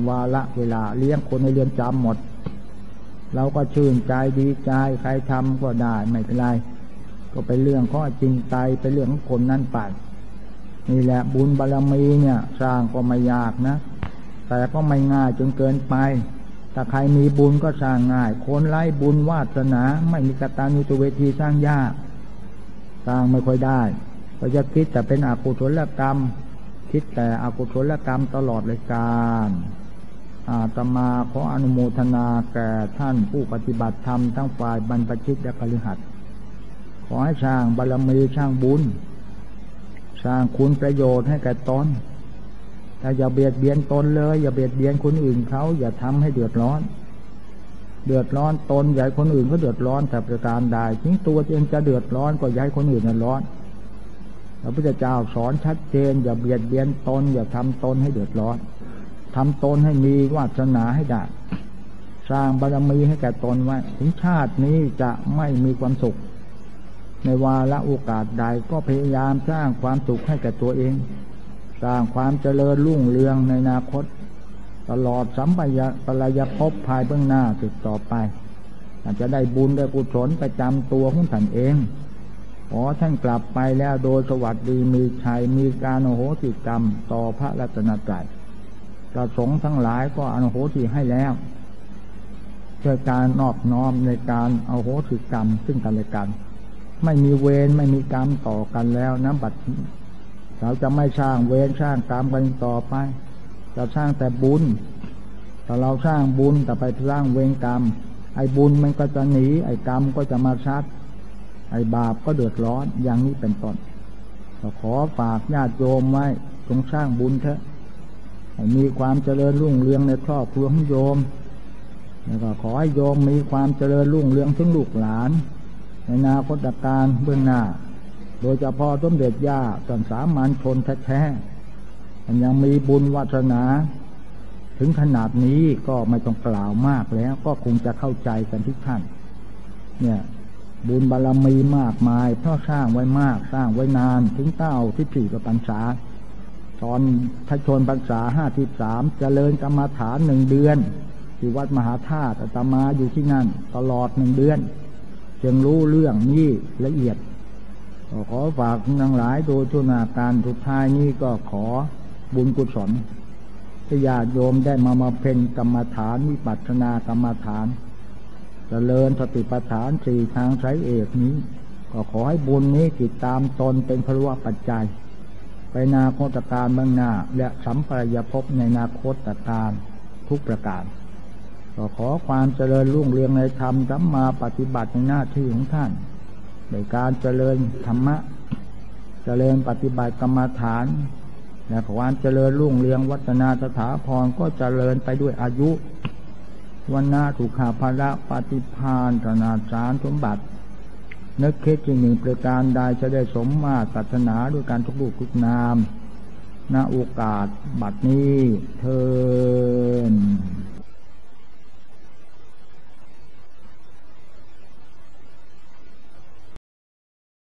วาละเวลาเลี้ยงคนในเรือนจำหมด เราก็ชื่นใจดีใจใครทำก็ได้ไม่เป็นไร ก็เป็นเรื่องข้อจริงใจเป็นเรื่องของคนนั่นไป นี่แหละบุญบารรมีเนี่ย สร้างก็ไม่ยากนะ แต่ก็ไม่ง่ายจนเกินไปถ้าใครมีบุญก็สร้างง่าย คนไร้บุญวาสนาไม่มีกตานุตเวทีสร้างยาก สร้างไม่ค่อยได้ก็จะคิดแต่เป็นอกุศลกรรม คิดแต่อกุศลกรรมตลอดเลยการอาตมาขออนุโมทนาแก่ท่านผู้ปฏิบัติธรรมทั้งฝ่ายบรรพชิตและคฤหัสถ์ขอให้สร้างบารมีสร้างบุญ สร้างคุณประโยชน์ให้แก่ตนถ้าอย่าเบียดเบียนตนเลย อย่าเบียดเบียนคนอื่นเขาอย่าทำให้เดือดร้อน เดือดร้อนตนใหญ่คนอื่นก็เดือดร้อนแต่ประการใดทิ้งตัวเองจะเดือดร้อนก็ย้ายคนอื่นร้อนพระพุทธเจ้าสอนชัดเจน อย่าเบียดเบียนตน อย่าทำตนให้เดือดร้อนทำตนให้มีวาสนาให้ได้สร้างบารมีให้แก่ตนไว้ถึงชาตินี้จะไม่มีความสุข ในวาระโอกาสใดก็พยายามสร้างความสุขให้แก่ตัวเอง สร้างความเจริญรุ่งเรืองในอนาคต ตลอดสัมปยะปรายภพภายเบื้องหน้าติดต่อไปอาจจะได้บุญได้กุศลประจำตัวของท่านเองขอท่านกลับไปแล้วโดยสวัสดีมีชัยมีการโอโหสิกรรมต่อพระรัตนตรัยประสงค์ทั้งหลายก็อโหสิให้แล้วเพื่อการนอบน้อมในการอโหสิกรรมซึ่งกันและกัน ไม่มีเวรไม่มีกรรมต่อกันแล้วนะบัดเราจะไม่สร้างเวรสร้างกรรมกันต่อไปจะสร้างแต่บุญแต่เราสร้างบุญแต่ไปสร้างเวรกรรม ไอ้บุญมันก็จะหนี ไอ้กรรมก็จะมาชัด ไอ้บาปก็เดือดร้อนอย่างนี้เป็นต้นก็ขอฝากญาติโยมไว้จงสร้างบุญเถอะมีความเจริญรุ่งเรืองในครอบครัวของโยมแล้วก็ขอให้โยมมีความเจริญรุ่งเรืองถึงลูกหลาน ในนาคตการเบื้องหน้า โดยเฉพาะสมเด็จย่าตอนสามัญชนแท้ๆมันยังมีบุญวัฒนา ถึงขนาดนี้ก็ไม่ต้องกล่าวมากแล้ว ก็คงจะเข้าใจกันทุกท่าน เนี่ยบุญบารรมีมากมายเพราะสร้างไว้มากสร้างไว้นานถึงเต้าที่สี่กับปัญษา ตอนพระชนพรรษาห้าที่สามเจริญกรรมาฐานหนึ่งเดือนที่วัดมหาธาตุอาตมาอยู่ที่นั่น ตลอดหนึ่งเดือน จึงรู้เรื่องนี้ละเอียดขอฝากทั้งหลายโดยทุนาการทุดท้ายนี้ก็ขอบุญกุศลที่ญาติโยมได้มามาเพ่งกรรมฐานวิปัสสนากรรมฐานจเจริญสติปัฏฐานสี่ทางสายเอกนี้ ก็ขอให้บุญนี้ติดตามตนเป็นพระวปัจจัย ไปนาคตการเบื้องหน้าและสัมปรายภพในนาคตการทุกประการ ก็ขอความเจริญรุ่งเรืองในธรรมสัมมาปฏิบัติในหน้าที่ของท่านในการเจริญธรรมะ เจริญปฏิบัติกรรมฐาน และความเจริญรุ่งเรืองวัฒนาสถาพรก็เจริญไปด้วยอายุวันนาถูกขาภระปฏิพานธนาสารสมบัติ นึกคิดจริงหนึ่งประการใดจะได้สมมาตรันาด้วยการทุกลูกทุกนามณโอกาสบัดนี้เทิน